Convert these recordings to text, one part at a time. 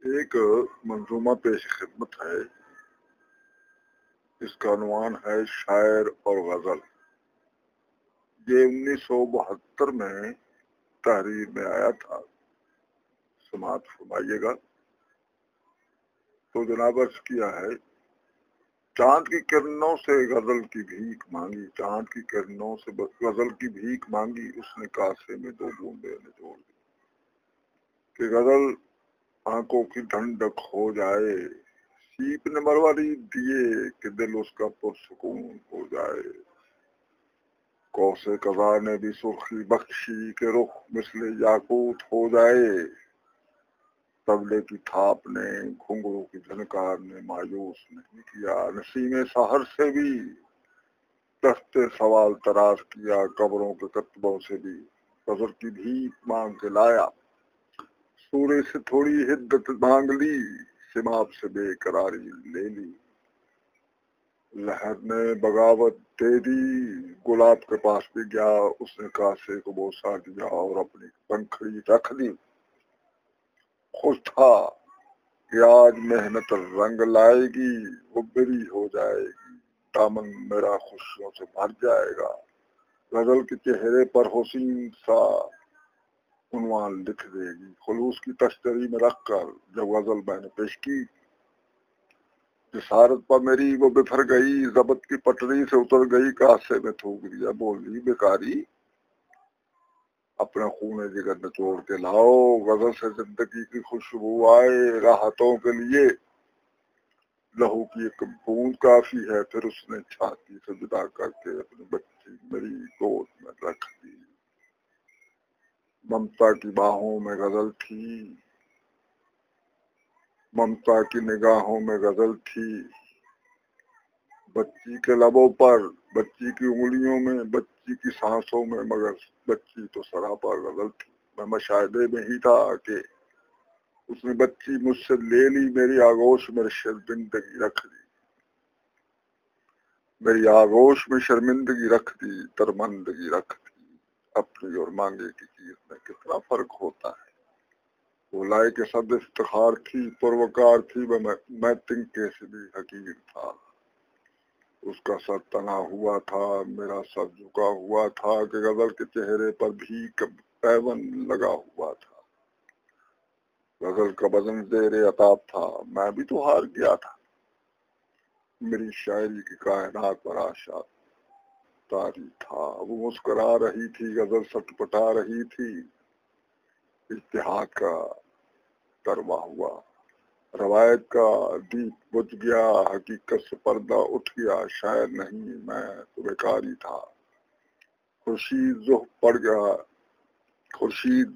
ایک منظومہ پیش خدمت ہے۔ اس کا عنوان ہے شاعر اور غزل۔ یہ انیس سو بہتر میں تحریر میں آیا تھا۔ سماعت فرمائیے گا۔ تو جناب، عرض کیا ہے، چاند کی کرنوں سے غزل کی بھیک مانگی، چاند کی کرنوں سے غزل کی بھیک مانگی، اس نے کاسے میں دو بوندے نچوڑ دی کہ غزل آنکھوں کی ٹھنڈک ہو جائے۔ سیپ نے مرواری دیے کہ دل اس کا پرسکون ہو جائے۔ کوسے قضا نے بھی سرخی بخشی کے رخ مثل یاقوت ہو جائے۔ تبلے کی تھاپ نے، گھنگروں کی جھنکار نے، مایوس نہیں کیا۔ نسیم سہر سے بھی، تخت سوال تراش کیا، قبروں کے کتبوں سے بھی۔ فضر کی بھی مانگ کے لایا۔ سورے سے تھوڑی حدت مانگ لی سماپ سے بے قراری لے لی۔ لہر نے بغاوت دے دی گلاب کے پاس بھی گیا، اس نے کاسے کو بوسا دیا اور اپنی پنکھڑی رکھ دی خوش تھا کہ آج محنت رنگ لائے گی، وہ بری ہو جائے گی۔ دامن میرا خوشیوں سے بھر جائے گا۔ غزل کے چہرے پر حسین سا عنوان لکھ دے گی۔ خلوص کی تشتری میں رکھ کر جب غزل میں نے پیش کی، جسارت پر میری وہ بفر گئی، ضبط کی پٹری سے اتر گئی کاسے میں تھوک دیا۔ بولی بیکاری اپنے خون جگر نچوڑ کے لاؤ۔ غزل سے زندگی کی خوشبو آئے راحتوں کے لیے۔ لہو کی ایک بوند کافی ہے، پھر اس نے چھاتی سے جدا کر کے اپنی بچی میری گود میں رکھ دی۔ ممتا کی باہوں میں غزل تھی۔ ممتا کی نگاہوں میں غزل تھی۔ بچی کے لبوں پر، بچی کی انگلیوں میں، بچی کی سانسوں میں، مگر بچی تو سراپا غزل تھی۔ میں مشاہدے میں ہی تھا کہ اس نے بچی مجھ سے لے لی، میری آگوش میں شرمندگی رکھ دی۔ میری آگوش میں شرمندگی رکھ دی، ترمندگی رکھ دی۔ اپنی اور مانگے کی چیز میں کتنا فرق ہوتا ہے۔ وہ لائے کے سب افتخار تھی، پروکار تھی، میں تنکے سے بھی حقیر تھا۔ اس کا سر تنا ہوا تھا، میرا سر جھکا ہوا تھا کہ غزل کے چہرے پر بھی پیون لگا ہوا تھا۔ غزل کا بدن زیر عطاب تھا، میں بھی تو ہار گیا تھا۔ میری شاعری کی کائنات پر آشا تاری تھا۔ وہ مسکرا رہی تھی، غزل سٹ پٹا رہی تھی۔ اتحاد کا کروا ہوا۔ روایت کا دیپ بج گیا۔ حقیقت سے پردہ اٹھ گیا۔ شاید نہیں، میں تو بیکاری تھا۔ خورشید زہ پڑ گیا۔ خورشید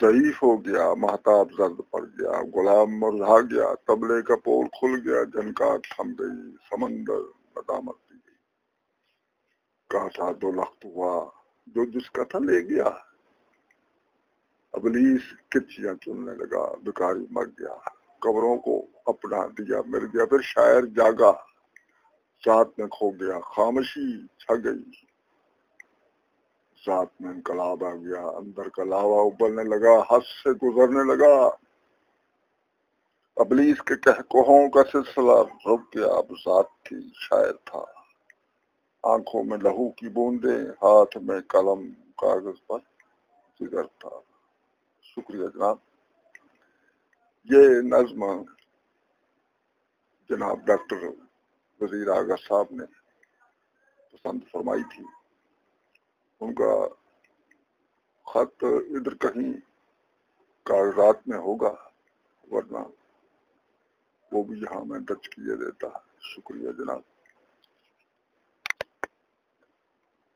ضعیف ہو گیا۔ محتاب زرد پڑ گیا۔ غلام مرجھا گیا۔ تبلے کا پول کھل گیا۔ جن تھم گئی۔ سمندر ندامت دی گئی کہا تھا دو لخت ہوا، جو جس کا تھا لے گیا۔ ابلیس کچیاں چننے لگا بیکاری مر گیا۔ قبروں کو اپنا دیا مل گیا، پھر شاعر جاگا۔ ساتھ میں کھو گیا خامشی چھا گئی۔ ساتھ میں انقلاب آ گیا، اندر کا لاوا ابلنے لگا ہس سے گزرنے لگا۔ ابلیس کے کہکہوں کا سلسلہ رک گیا، اب ذات تھی شاعر تھا۔ آنکھوں میں لہو کی بوندے ہاتھ میں قلم، کاغذ پر جگر تھا۔ شکریہ جناب۔ یہ نظم جناب ڈاکٹر وزیر اعظم صاحب نے پسند فرمائی تھی۔ ان کا خط ادھر کہیں کاغذات میں ہوگا، ورنہ وہ بھی یہاں میں درج کیے دیتا۔ شکریہ جناب۔